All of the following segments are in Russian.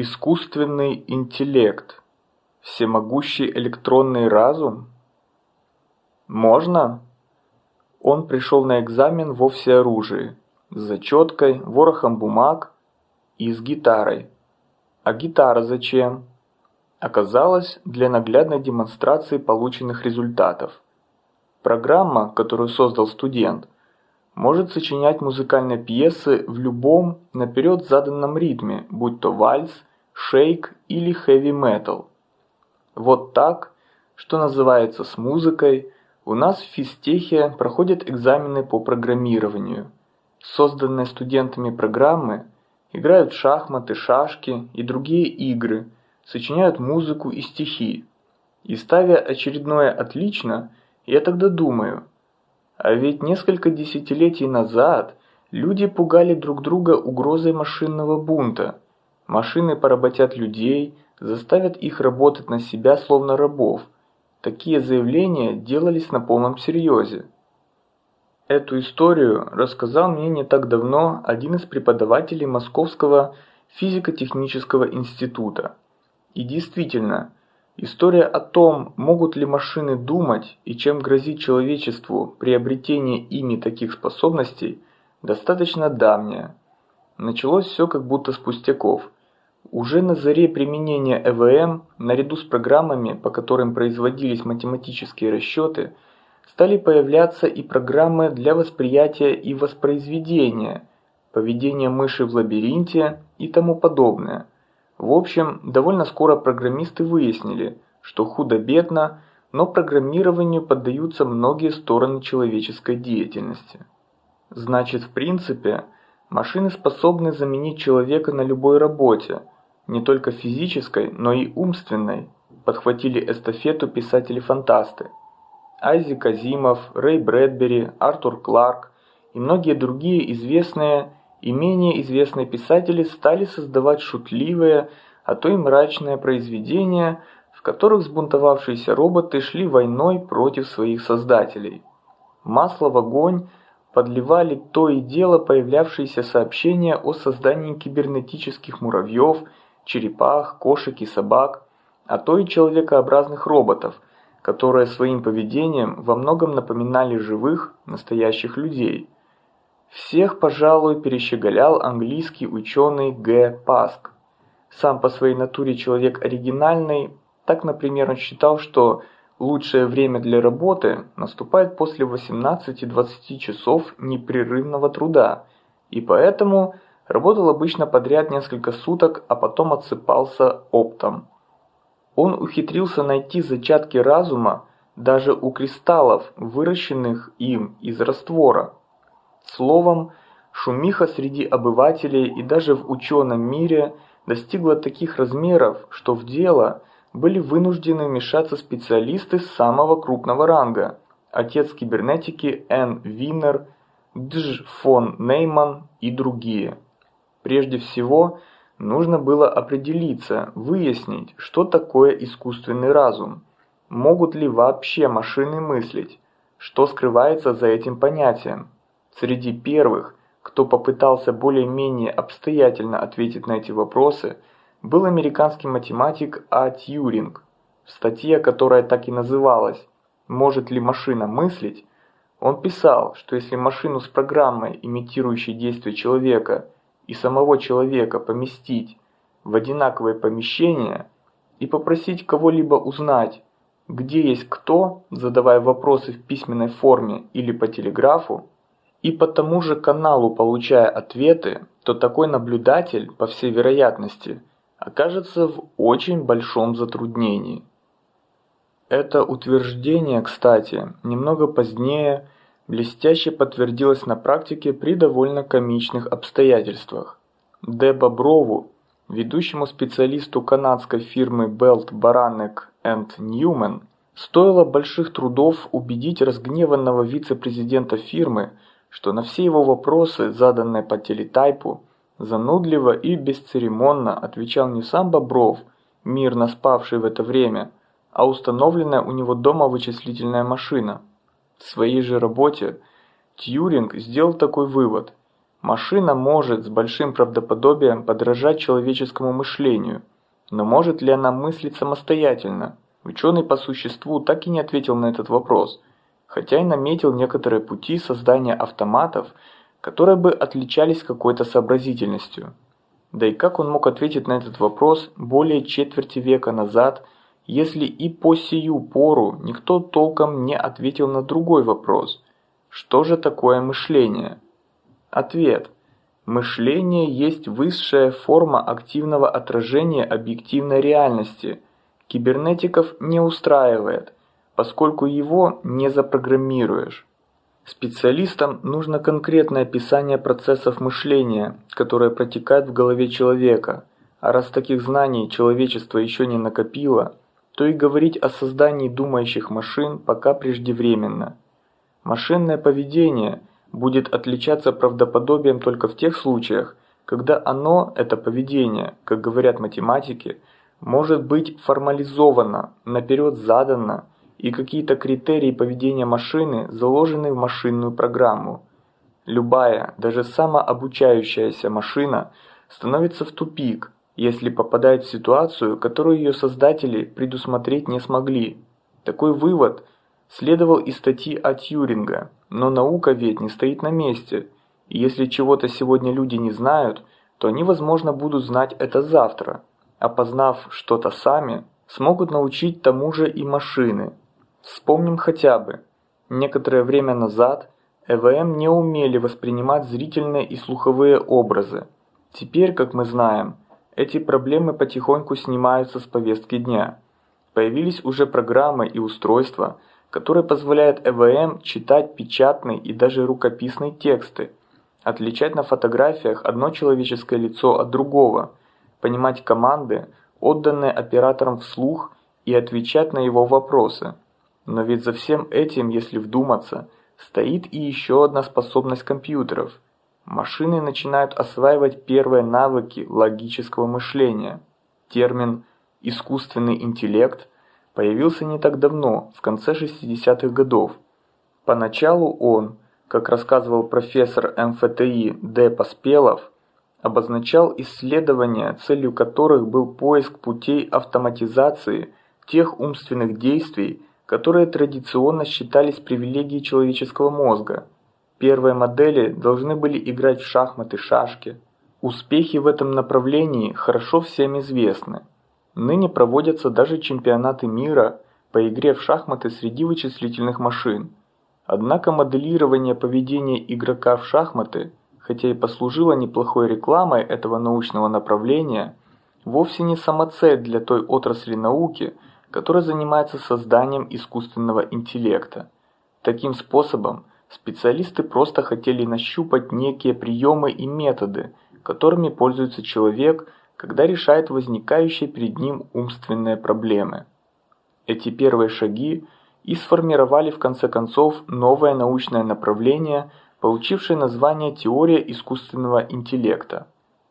Искусственный интеллект. Всемогущий электронный разум? Можно? Он пришел на экзамен во всеоружии, с зачеткой, ворохом бумаг и с гитарой. А гитара зачем? Оказалось, для наглядной демонстрации полученных результатов. Программа, которую создал студент, может сочинять музыкальные пьесы в любом наперед заданном ритме, будь то вальс, шейк или хэви-метал. Вот так, что называется с музыкой, у нас в физтехе проходят экзамены по программированию. Созданные студентами программы играют шахматы, шашки и другие игры, сочиняют музыку и стихи. И ставя очередное «отлично», я тогда думаю, а ведь несколько десятилетий назад люди пугали друг друга угрозой машинного бунта – Машины поработят людей, заставят их работать на себя словно рабов. Такие заявления делались на полном серьезе. Эту историю рассказал мне не так давно один из преподавателей Московского физико-технического института. И действительно, история о том, могут ли машины думать и чем грозит человечеству приобретение ими таких способностей, достаточно давняя. Началось все как будто с пустяков – уже на заре применения ЭВМ, наряду с программами, по которым производились математические расчеты, стали появляться и программы для восприятия и воспроизведения, поведение мыши в лабиринте и тому подобное. В общем, довольно скоро программисты выяснили, что худо-бедно, но программированию поддаются многие стороны человеческой деятельности. Значит, в принципе, машины способны заменить человека на любой работе – не только физической, но и умственной, подхватили эстафету писатели-фантасты. Айзек Азимов, Рэй Брэдбери, Артур Кларк и многие другие известные и менее известные писатели стали создавать шутливые, а то и мрачные произведения, в которых сбунтовавшиеся роботы шли войной против своих создателей. Масло в огонь подливали то и дело появлявшиеся сообщения о создании кибернетических муравьев – черепах, кошек и собак, а то и человекообразных роботов, которые своим поведением во многом напоминали живых, настоящих людей. Всех, пожалуй, перещеголял английский ученый Г. Паск. Сам по своей натуре человек оригинальный, так, например, он считал, что лучшее время для работы наступает после 18-20 часов непрерывного труда, и поэтому – Работал обычно подряд несколько суток, а потом отсыпался оптом. Он ухитрился найти зачатки разума даже у кристаллов, выращенных им из раствора. Словом, шумиха среди обывателей и даже в ученом мире достигла таких размеров, что в дело были вынуждены вмешаться специалисты самого крупного ранга. Отец кибернетики Н. Винер, Дж. фон Нейман и другие. Прежде всего, нужно было определиться, выяснить, что такое искусственный разум. Могут ли вообще машины мыслить? Что скрывается за этим понятием? Среди первых, кто попытался более-менее обстоятельно ответить на эти вопросы, был американский математик А. Тьюринг. В статье, которая так и называлась «Может ли машина мыслить?», он писал, что если машину с программой, имитирующей действия человека, и самого человека поместить в одинаковое помещение и попросить кого-либо узнать, где есть кто, задавая вопросы в письменной форме или по телеграфу, и по тому же каналу получая ответы, то такой наблюдатель, по всей вероятности, окажется в очень большом затруднении. Это утверждение, кстати, немного позднее – блестяще подтвердилось на практике при довольно комичных обстоятельствах. Д. Боброву, ведущему специалисту канадской фирмы Belt Baranek Newman, стоило больших трудов убедить разгневанного вице-президента фирмы, что на все его вопросы, заданные по телетайпу, занудливо и бесцеремонно отвечал не сам Бобров, мирно спавший в это время, а установленная у него дома вычислительная машина – в своей же работе Тьюринг сделал такой вывод. Машина может с большим правдоподобием подражать человеческому мышлению, но может ли она мыслить самостоятельно? Ученый по существу так и не ответил на этот вопрос, хотя и наметил некоторые пути создания автоматов, которые бы отличались какой-то сообразительностью. Да и как он мог ответить на этот вопрос более четверти века назад, если и по сию пору никто толком не ответил на другой вопрос – что же такое мышление? Ответ. Мышление есть высшая форма активного отражения объективной реальности. Кибернетиков не устраивает, поскольку его не запрограммируешь. Специалистам нужно конкретное описание процессов мышления, которые протекают в голове человека, а раз таких знаний человечество еще не накопило, то и говорить о создании думающих машин пока преждевременно. Машинное поведение будет отличаться правдоподобием только в тех случаях, когда оно, это поведение, как говорят математики, может быть формализовано, наперед задано и какие-то критерии поведения машины заложены в машинную программу. Любая, даже самообучающаяся машина становится в тупик, если попадает в ситуацию, которую ее создатели предусмотреть не смогли. Такой вывод следовал из статьи о Тьюринга, но наука ведь не стоит на месте, и если чего-то сегодня люди не знают, то они, возможно, будут знать это завтра, а познав что-то сами, смогут научить тому же и машины. Вспомним хотя бы, некоторое время назад ЭВМ не умели воспринимать зрительные и слуховые образы. Теперь, как мы знаем, эти проблемы потихоньку снимаются с повестки дня. Появились уже программы и устройства, которые позволяют ЭВМ читать печатные и даже рукописные тексты, отличать на фотографиях одно человеческое лицо от другого, понимать команды, отданные оператором вслух и отвечать на его вопросы. Но ведь за всем этим, если вдуматься, стоит и еще одна способность компьютеров. Машины начинают осваивать первые навыки логического мышления. Термин «искусственный интеллект» появился не так давно, в конце 60-х годов. Поначалу он, как рассказывал профессор МФТИ Д. Поспелов, обозначал исследования, целью которых был поиск путей автоматизации тех умственных действий, которые традиционно считались привилегией человеческого мозга. Первые модели должны были играть в шахматы-шашки. Успехи в этом направлении хорошо всем известны. Ныне проводятся даже чемпионаты мира по игре в шахматы среди вычислительных машин. Однако моделирование поведения игрока в шахматы, хотя и послужило неплохой рекламой этого научного направления, вовсе не самоцель для той отрасли науки, которая занимается созданием искусственного интеллекта. Таким способом специалисты просто хотели нащупать некие приемы и методы, которыми пользуется человек, когда решает возникающие перед ним умственные проблемы. Эти первые шаги и сформировали в конце концов новое научное направление, получившее название теория искусственного интеллекта.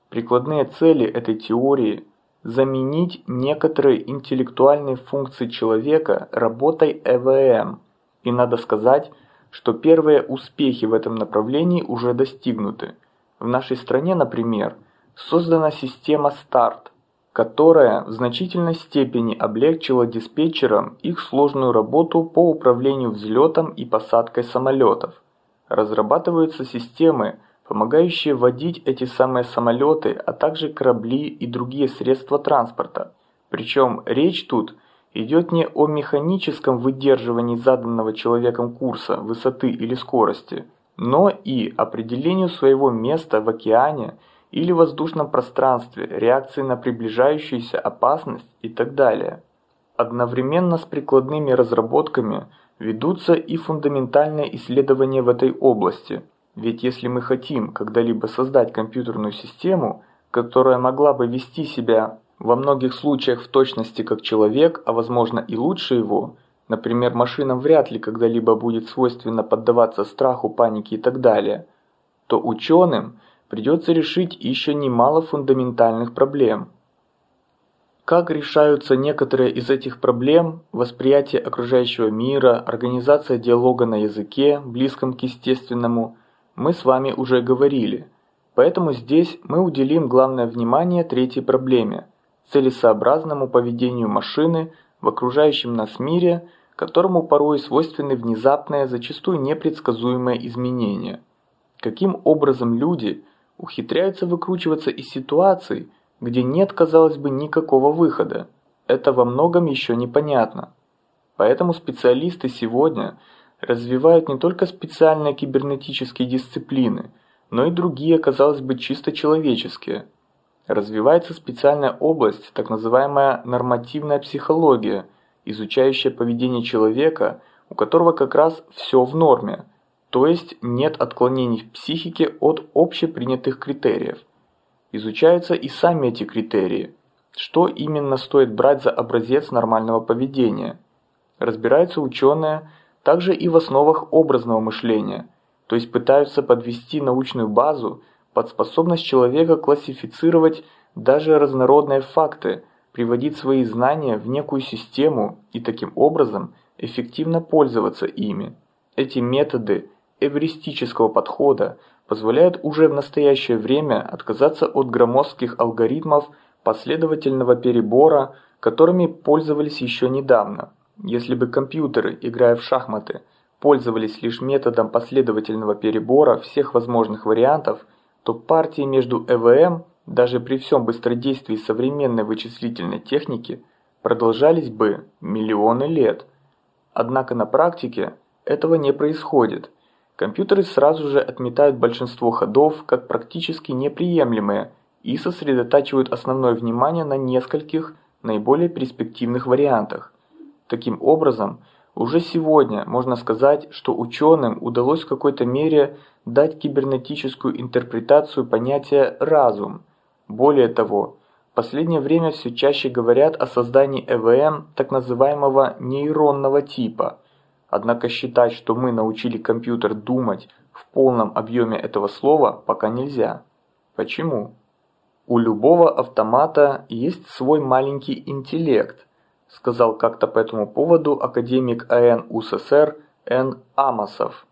Прикладные цели этой теории – заменить некоторые интеллектуальные функции человека работой ЭВМ. И надо сказать, что первые успехи в этом направлении уже достигнуты. В нашей стране, например, создана система START, которая в значительной степени облегчила диспетчерам их сложную работу по управлению взлетом и посадкой самолетов. Разрабатываются системы, помогающие водить эти самые самолеты, а также корабли и другие средства транспорта. Причем речь тут идет не о механическом выдерживании заданного человеком курса, высоты или скорости, но и определению своего места в океане или воздушном пространстве, реакции на приближающуюся опасность и так далее. Одновременно с прикладными разработками ведутся и фундаментальные исследования в этой области – ведь если мы хотим когда-либо создать компьютерную систему, которая могла бы вести себя во многих случаях в точности как человек, а возможно и лучше его, например, машинам вряд ли когда-либо будет свойственно поддаваться страху, панике и так далее, то ученым придется решить еще немало фундаментальных проблем. Как решаются некоторые из этих проблем, восприятие окружающего мира, организация диалога на языке, близком к естественному – мы с вами уже говорили. Поэтому здесь мы уделим главное внимание третьей проблеме – целесообразному поведению машины в окружающем нас мире, которому порой свойственны внезапные, зачастую непредсказуемые изменения. Каким образом люди ухитряются выкручиваться из ситуаций, где нет, казалось бы, никакого выхода? Это во многом еще непонятно. Поэтому специалисты сегодня развивают не только специальные кибернетические дисциплины, но и другие, казалось бы, чисто человеческие. Развивается специальная область, так называемая нормативная психология, изучающая поведение человека, у которого как раз все в норме, то есть нет отклонений в психике от общепринятых критериев. Изучаются и сами эти критерии, что именно стоит брать за образец нормального поведения – Разбираются ученые также и в основах образного мышления, то есть пытаются подвести научную базу под способность человека классифицировать даже разнородные факты, приводить свои знания в некую систему и таким образом эффективно пользоваться ими. Эти методы эвристического подхода позволяют уже в настоящее время отказаться от громоздких алгоритмов последовательного перебора, которыми пользовались еще недавно. Если бы компьютеры, играя в шахматы, пользовались лишь методом последовательного перебора всех возможных вариантов, то партии между ЭВМ, даже при всем быстродействии современной вычислительной техники, продолжались бы миллионы лет. Однако на практике этого не происходит. Компьютеры сразу же отметают большинство ходов как практически неприемлемые и сосредотачивают основное внимание на нескольких наиболее перспективных вариантах. Таким образом, уже сегодня можно сказать, что ученым удалось в какой-то мере дать кибернетическую интерпретацию понятия «разум». Более того, в последнее время все чаще говорят о создании ЭВМ так называемого нейронного типа. Однако считать, что мы научили компьютер думать в полном объеме этого слова пока нельзя. Почему? У любого автомата есть свой маленький интеллект, сказал как-то по этому поводу академик АН УССР Н. Амосов.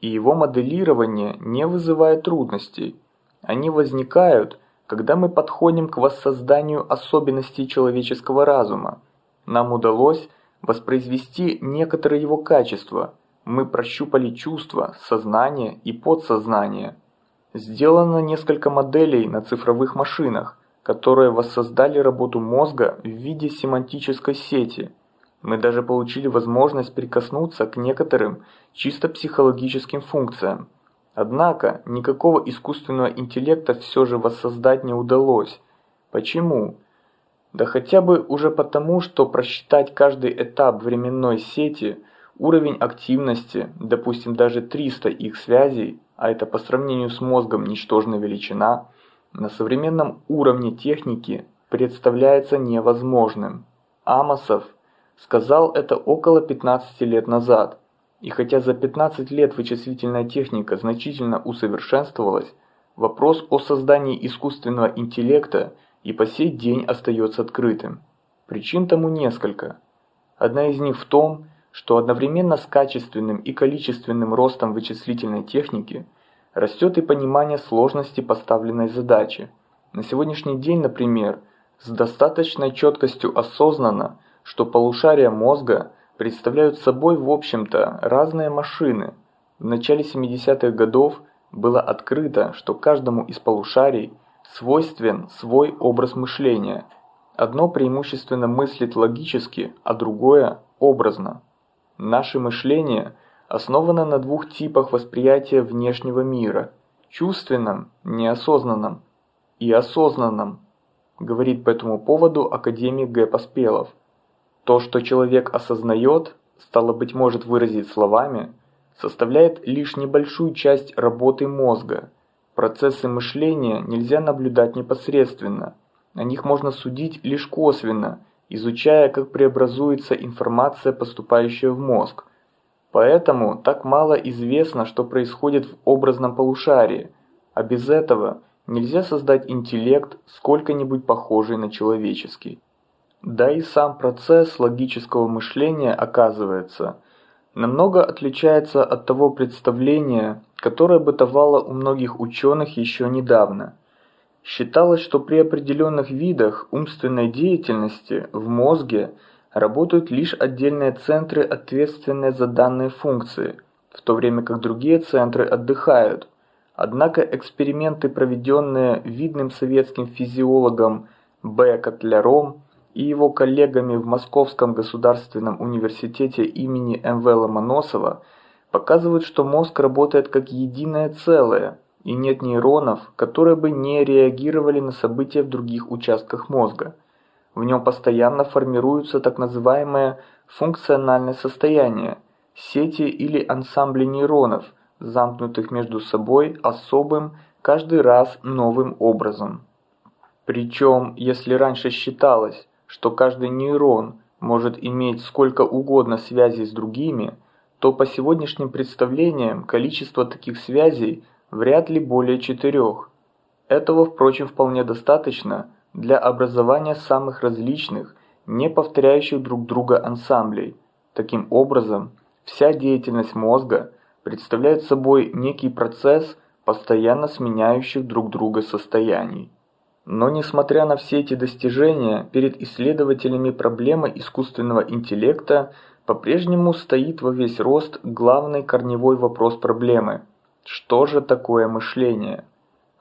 И его моделирование не вызывает трудностей. Они возникают, когда мы подходим к воссозданию особенностей человеческого разума. Нам удалось воспроизвести некоторые его качества. Мы прощупали чувства, сознание и подсознание. Сделано несколько моделей на цифровых машинах, которые воссоздали работу мозга в виде семантической сети. Мы даже получили возможность прикоснуться к некоторым чисто психологическим функциям. Однако никакого искусственного интеллекта все же воссоздать не удалось. Почему? Да хотя бы уже потому, что просчитать каждый этап временной сети, уровень активности, допустим даже 300 их связей, а это по сравнению с мозгом ничтожная величина, на современном уровне техники представляется невозможным. Амосов сказал это около 15 лет назад, и хотя за 15 лет вычислительная техника значительно усовершенствовалась, вопрос о создании искусственного интеллекта и по сей день остается открытым. Причин тому несколько. Одна из них в том, что одновременно с качественным и количественным ростом вычислительной техники – Растет и понимание сложности поставленной задачи. На сегодняшний день, например, с достаточной четкостью осознано, что полушария мозга представляют собой, в общем-то, разные машины. В начале 70-х годов было открыто, что каждому из полушарий свойствен свой образ мышления. Одно преимущественно мыслит логически, а другое – образно. Наше мышление – основана на двух типах восприятия внешнего мира – чувственном, неосознанном и осознанном, говорит по этому поводу академик Г. Поспелов. То, что человек осознает, стало быть может выразить словами, составляет лишь небольшую часть работы мозга. Процессы мышления нельзя наблюдать непосредственно, о них можно судить лишь косвенно, изучая, как преобразуется информация, поступающая в мозг – Поэтому так мало известно, что происходит в образном полушарии, а без этого нельзя создать интеллект, сколько-нибудь похожий на человеческий. Да и сам процесс логического мышления, оказывается, намного отличается от того представления, которая бытовала у многих ученых еще недавно. Считалось, что при определенных видах умственной деятельности в мозге работают лишь отдельные центры, ответственные за данные функции, в то время как другие центры отдыхают. Однако эксперименты, проведенные видным советским физиологом Б. Котляром и его коллегами в Московском государственном университете имени М.В. Ломоносова, показывают, что мозг работает как единое целое, и нет нейронов, которые бы не реагировали на события в других участках мозга. В нем постоянно формируются так называемое функциональное состояние, сети или ансамбли нейронов, замкнутых между собой особым, каждый раз новым образом. Причем, если раньше считалось, что каждый нейрон может иметь сколько угодно связей с другими, то по сегодняшним представлениям количество таких связей вряд ли более четырех. Этого, впрочем, вполне достаточно для образования самых различных, не повторяющих друг друга ансамблей. Таким образом, вся деятельность мозга представляет собой некий процесс постоянно сменяющих друг друга состояний. Но несмотря на все эти достижения, перед исследователями проблема искусственного интеллекта по-прежнему стоит во весь рост главный корневой вопрос проблемы – что же такое мышление?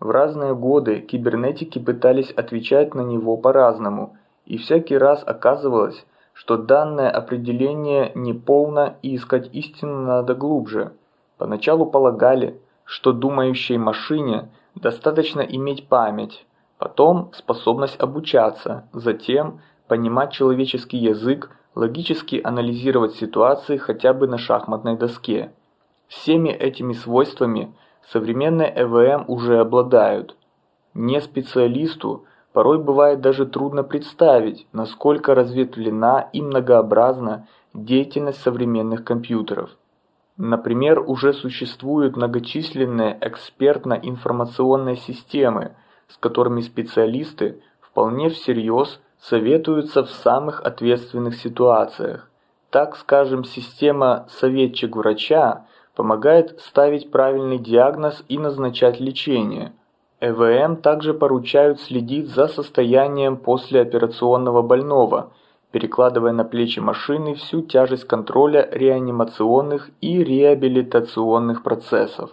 В разные годы кибернетики пытались отвечать на него по-разному, и всякий раз оказывалось, что данное определение неполно и искать истину надо глубже. Поначалу полагали, что думающей машине достаточно иметь память, потом способность обучаться, затем понимать человеческий язык, логически анализировать ситуации хотя бы на шахматной доске. Всеми этими свойствами современные ЭВМ уже обладают. Не специалисту порой бывает даже трудно представить, насколько разветвлена и многообразна деятельность современных компьютеров. Например, уже существуют многочисленные экспертно-информационные системы, с которыми специалисты вполне всерьез советуются в самых ответственных ситуациях. Так, скажем, система «советчик врача» помогает ставить правильный диагноз и назначать лечение. ЭВМ также поручают следить за состоянием послеоперационного больного, перекладывая на плечи машины всю тяжесть контроля реанимационных и реабилитационных процессов.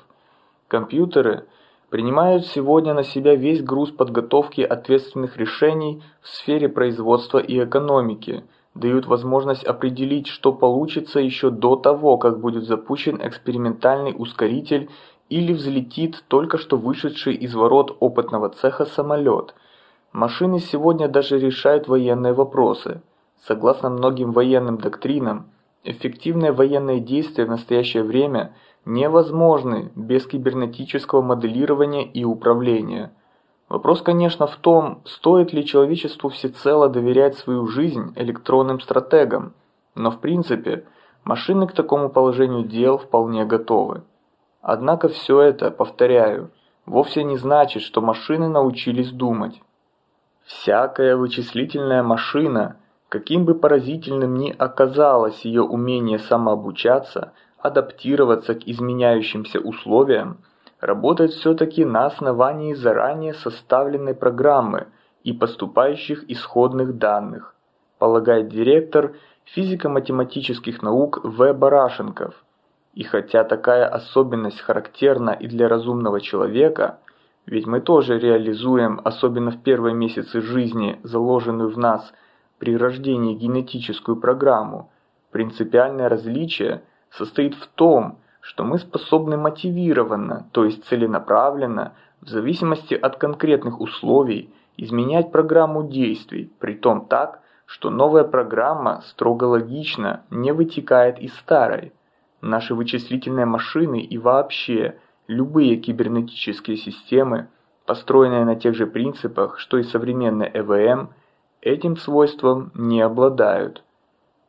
Компьютеры принимают сегодня на себя весь груз подготовки ответственных решений в сфере производства и экономики – дают возможность определить, что получится еще до того, как будет запущен экспериментальный ускоритель или взлетит только что вышедший из ворот опытного цеха самолет. Машины сегодня даже решают военные вопросы. Согласно многим военным доктринам, эффективные военные действия в настоящее время невозможны без кибернетического моделирования и управления – Вопрос, конечно, в том, стоит ли человечеству всецело доверять свою жизнь электронным стратегам, но в принципе машины к такому положению дел вполне готовы. Однако все это, повторяю, вовсе не значит, что машины научились думать. Всякая вычислительная машина, каким бы поразительным ни оказалось ее умение самообучаться, адаптироваться к изменяющимся условиям – работает все-таки на основании заранее составленной программы и поступающих исходных данных, полагает директор физико-математических наук В. Барашенков. И хотя такая особенность характерна и для разумного человека, ведь мы тоже реализуем, особенно в первые месяцы жизни, заложенную в нас при рождении генетическую программу, принципиальное различие состоит в том, что мы способны мотивированно, то есть целенаправленно, в зависимости от конкретных условий, изменять программу действий, при том так, что новая программа строго логично не вытекает из старой. Наши вычислительные машины и вообще любые кибернетические системы, построенные на тех же принципах, что и современные ЭВМ, этим свойством не обладают.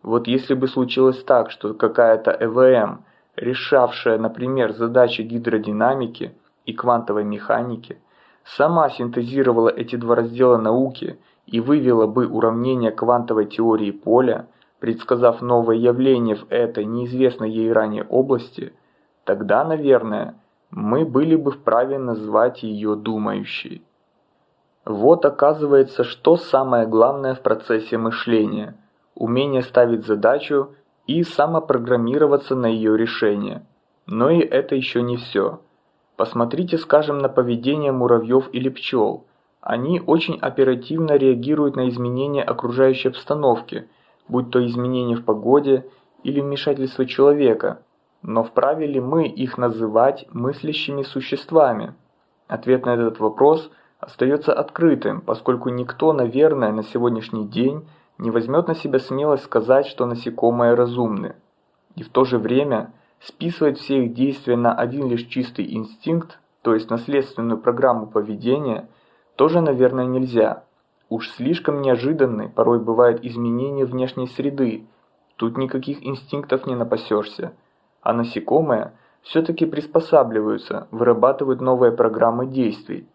Вот если бы случилось так, что какая-то ЭВМ – решавшая, например, задачи гидродинамики и квантовой механики, сама синтезировала эти два раздела науки и вывела бы уравнение квантовой теории поля, предсказав новое явление в этой неизвестной ей ранее области, тогда, наверное, мы были бы вправе назвать ее думающей. Вот оказывается, что самое главное в процессе мышления – умение ставить задачу и самопрограммироваться на ее решение. Но и это еще не все. Посмотрите, скажем, на поведение муравьев или пчел. Они очень оперативно реагируют на изменения окружающей обстановки, будь то изменения в погоде или вмешательство человека. Но вправе ли мы их называть мыслящими существами? Ответ на этот вопрос остается открытым, поскольку никто, наверное, на сегодняшний день не возьмет на себя смелость сказать, что насекомые разумны. И в то же время списывать все их действия на один лишь чистый инстинкт, то есть наследственную программу поведения, тоже, наверное, нельзя. Уж слишком неожиданны порой бывают изменения внешней среды, тут никаких инстинктов не напасешься. А насекомые все-таки приспосабливаются, вырабатывают новые программы действий.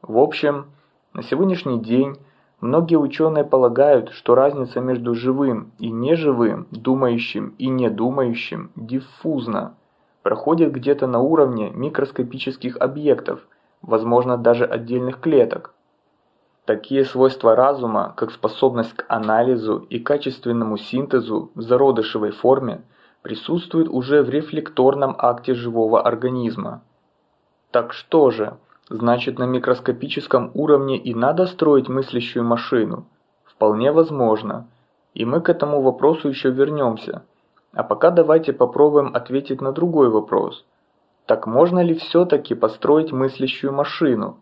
В общем, на сегодняшний день Многие ученые полагают, что разница между живым и неживым, думающим и недумающим диффузна, проходит где-то на уровне микроскопических объектов, возможно даже отдельных клеток. Такие свойства разума, как способность к анализу и качественному синтезу в зародышевой форме, присутствуют уже в рефлекторном акте живого организма. Так что же, Значит, на микроскопическом уровне и надо строить мыслящую машину? Вполне возможно. И мы к этому вопросу еще вернемся. А пока давайте попробуем ответить на другой вопрос. Так можно ли все-таки построить мыслящую машину?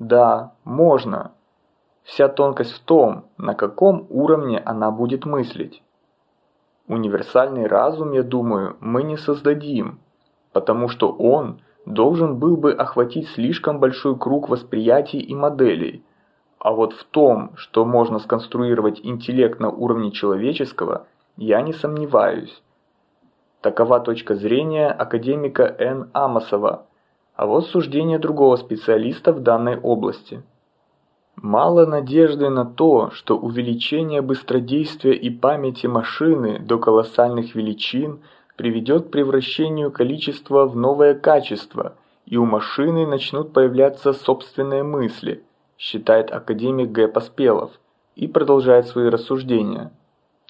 Да, можно. Вся тонкость в том, на каком уровне она будет мыслить. Универсальный разум, я думаю, мы не создадим, потому что он – должен был бы охватить слишком большой круг восприятий и моделей. А вот в том, что можно сконструировать интеллект на уровне человеческого, я не сомневаюсь. Такова точка зрения академика Н. Амосова, а вот суждение другого специалиста в данной области. Мало надежды на то, что увеличение быстродействия и памяти машины до колоссальных величин – приведет к превращению количества в новое качество, и у машины начнут появляться собственные мысли, считает академик Г. Поспелов, и продолжает свои рассуждения.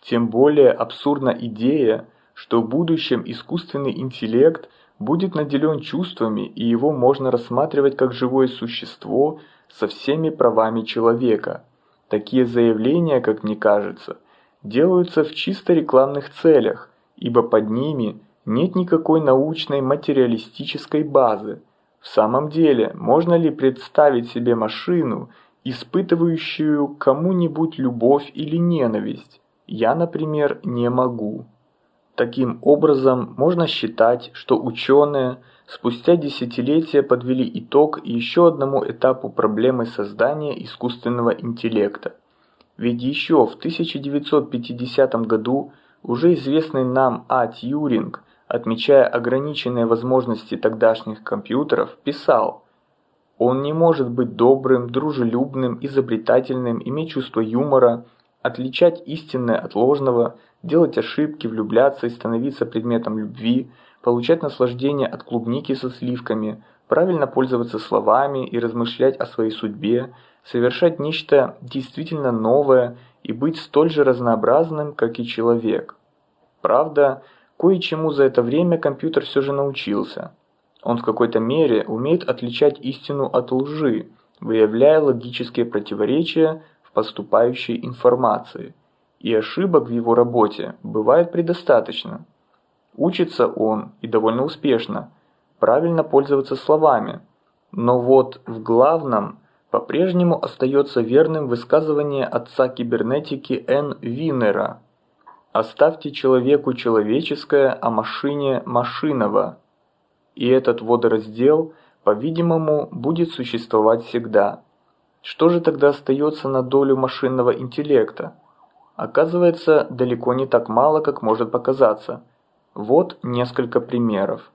Тем более абсурдна идея, что в будущем искусственный интеллект будет наделен чувствами и его можно рассматривать как живое существо со всеми правами человека. Такие заявления, как мне кажется, делаются в чисто рекламных целях, ибо под ними нет никакой научной материалистической базы. В самом деле, можно ли представить себе машину, испытывающую кому-нибудь любовь или ненависть? Я, например, не могу. Таким образом, можно считать, что ученые спустя десятилетия подвели итог еще одному этапу проблемы создания искусственного интеллекта. Ведь еще в 1950 году уже известный нам А. Тьюринг, отмечая ограниченные возможности тогдашних компьютеров, писал «Он не может быть добрым, дружелюбным, изобретательным, иметь чувство юмора, отличать истинное от ложного, делать ошибки, влюбляться и становиться предметом любви, получать наслаждение от клубники со сливками, правильно пользоваться словами и размышлять о своей судьбе, совершать нечто действительно новое и быть столь же разнообразным, как и человек. Правда, кое-чему за это время компьютер все же научился. Он в какой-то мере умеет отличать истину от лжи, выявляя логические противоречия в поступающей информации. И ошибок в его работе бывает предостаточно. Учится он, и довольно успешно, правильно пользоваться словами. Но вот в главном по-прежнему остается верным высказывание отца кибернетики Н. Винера. «Оставьте человеку человеческое, а машине машиново». И этот водораздел, по-видимому, будет существовать всегда. Что же тогда остается на долю машинного интеллекта? Оказывается, далеко не так мало, как может показаться. Вот несколько примеров.